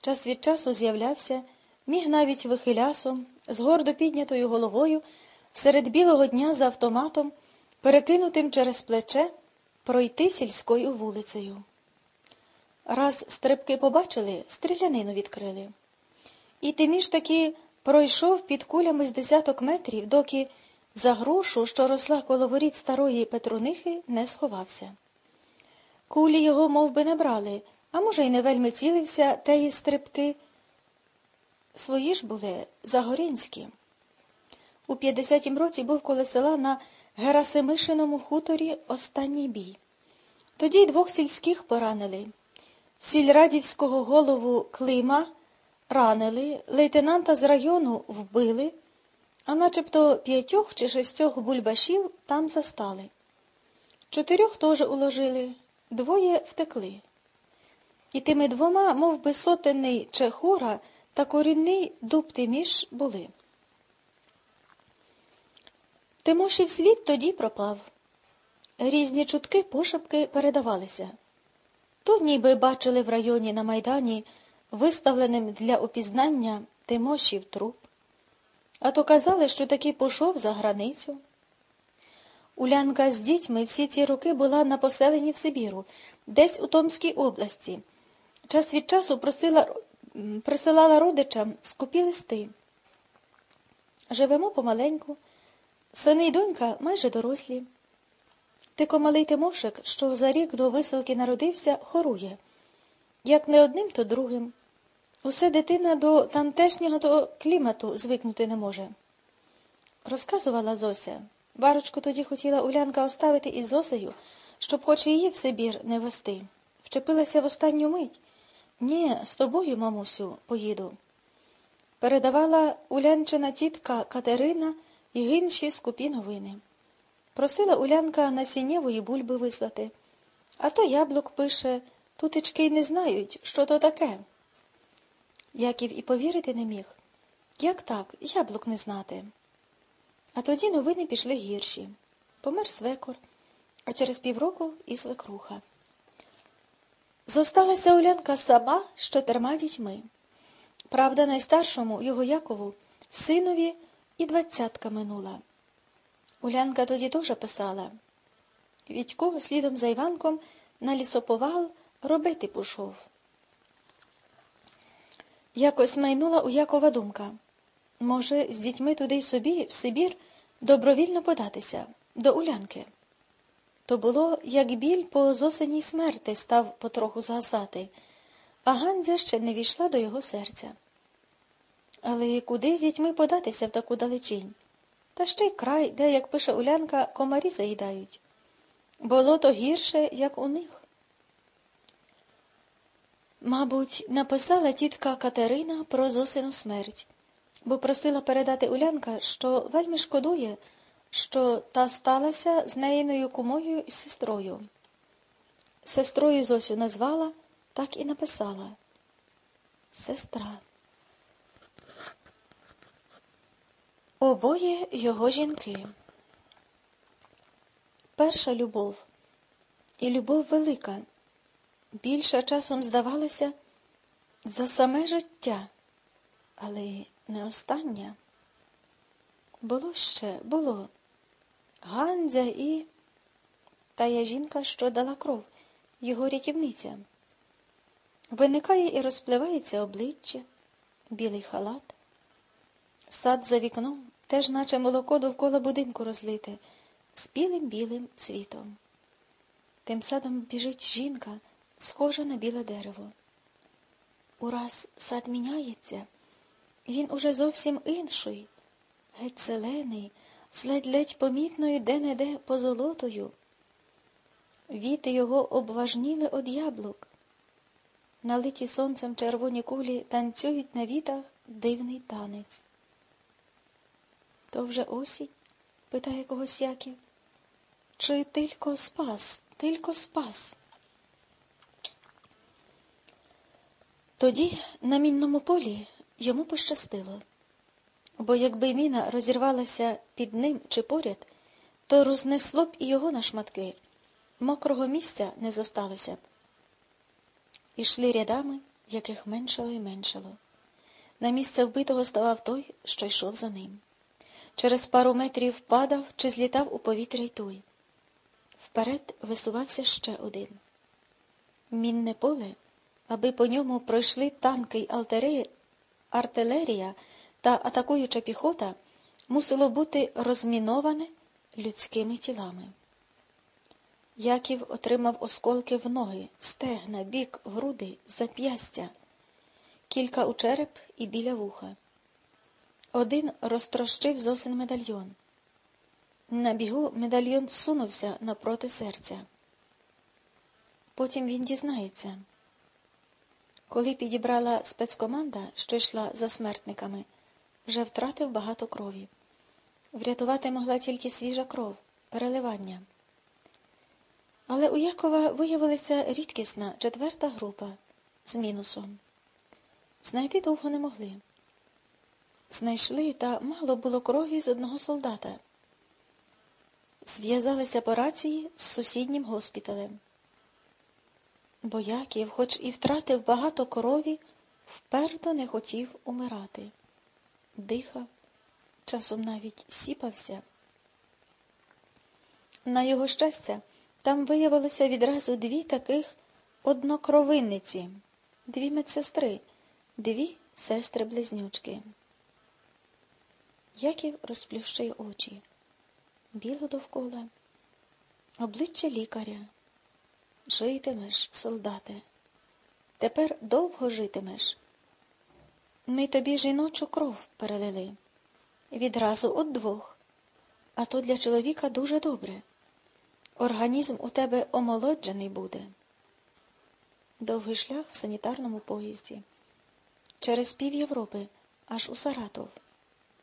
час від часу з'являвся, міг навіть вихилясом, з гордо піднятою головою, серед білого дня за автоматом, перекинутим через плече, пройти сільською вулицею. Раз стрибки побачили, стрілянину відкрили. І тиміж таки пройшов під кулями з десяток метрів, доки за грушу, що росла коло воріт старої Петрунихи, не сховався. Кулі його мов би, не брали, а може, й не вельми цілився теї стрибки. Свої ж були загорінські. У 50-м році був коло села на Герасимишиному хуторі останній бій. Тоді двох сільських поранили. Сільрадівського голову Клима ранили, лейтенанта з району вбили, а начебто п'ятьох чи шестьох бульбашів там застали. Чотирьох теж уложили, двоє втекли. І тими двома, мов би сотенний Чехура та корінний дуб Тиміш були. Тимошів слід тоді пропав. Різні чутки пошепки передавалися. То ніби бачили в районі на Майдані виставленим для опізнання Тимошів труп, а то казали, що таки пішов за границю. Улянка з дітьми всі ці роки була на поселенні в Сибіру, десь у Томській області. Час від часу просила, присилала родичам скупі листи. Живемо помаленьку, сини й донька майже дорослі. Тико малий Тимошик, що за рік до висилки народився, хорує. Як не одним, то другим. Усе дитина до тамтешнього до клімату звикнути не може. Розказувала Зося. Барочку тоді хотіла Улянка оставити із Зосею, щоб хоч її в Сибір не вести. Вчепилася в останню мить. Ні, з тобою, мамусю, поїду. Передавала улянчина тітка Катерина і інші скупі новини. Просила Улянка насіннєвої бульби вислати. А то яблук пише, тутечки й не знають, що то таке. Яків і повірити не міг. Як так, яблук не знати. А тоді новини пішли гірші. Помер свекор, а через півроку і свекруха. Зосталася Улянка сама з чотирма дітьми. Правда, найстаршому його Якову, синові і двадцятка минула. Улянка тоді теж писала. Відько слідом за Іванком на лісоповал робити пішов. Якось майнула у Якова думка. Може, з дітьми туди й собі, в Сибір, добровільно податися, до Улянки. То було, як біль по зосеній смерти став потроху згасати, а Гандзя ще не війшла до його серця. Але куди з дітьми податися в таку далечінь? Та ще й край, де, як пише Улянка, комарі заїдають. Було то гірше, як у них. Мабуть, написала тітка Катерина про Зосину смерть, бо просила передати Улянка, що вельми шкодує, що та сталася з неїною кумою і сестрою. Сестрою Зосю назвала, так і написала. Сестра. Обоє його жінки. Перша любов. І любов велика. Більше часом здавалося за саме життя, але не остання. Було ще, було. Гандзя і тая жінка, що дала кров, його рятівниця. Виникає і розпливається обличчя, білий халат. Сад за вікном, теж наче молоко довкола будинку розлите, з білим білим цвітом. Тим садом біжить жінка, схожа на біле дерево. Ураз сад міняється, він уже зовсім інший, геть зелений, з ледь-ледь помітною де-не-де позолотою. Віти його обважніли од яблук. Налиті сонцем червоні кулі танцюють на вітах дивний танець. То вже осінь? питає когось Яків. Чи тільки спас, тільки спас? Тоді на мінному полі йому пощастило, бо якби міна розірвалася під ним чи поряд, то рознесло б і його на шматки, мокрого місця не зосталося б. Ішли рядами, яких меншало і меншало. На місце вбитого ставав той, що йшов за ним. Через пару метрів падав чи злітав у повітря й той. Вперед висувався ще один. Мінне поле, аби по ньому пройшли танки й артилерія та атакуюча піхота, мусило бути розміноване людськими тілами. Яків отримав осколки в ноги, стегна, бік, груди, зап'ястя, кілька у череп і біля вуха. Один розтрощив зосин медальйон. На бігу медальйон сунувся напроти серця. Потім він дізнається. Коли підібрала спецкоманда, що йшла за смертниками, вже втратив багато крові. Врятувати могла тільки свіжа кров, переливання. Але у Якова виявилася рідкісна четверта група з мінусом. Знайти довго не могли. Знайшли, та мало було крові з одного солдата. Зв'язалися по рації з сусіднім госпіталем. Бо Яків, хоч і втратив багато крові, вперто не хотів умирати. Дихав, часом навіть сіпався. На його щастя, там виявилося відразу дві таких однокровинниці, дві медсестри, дві сестри-близнючки. Яків розплющує очі. Біло довкола, обличчя лікаря. Житимеш, солдате. Тепер довго житимеш. Ми тобі жіночу кров перелили. Відразу от двох. А то для чоловіка дуже добре. Організм у тебе омолоджений буде. Довгий шлях в санітарному поїзді. Через пів Європи, аж у Саратов.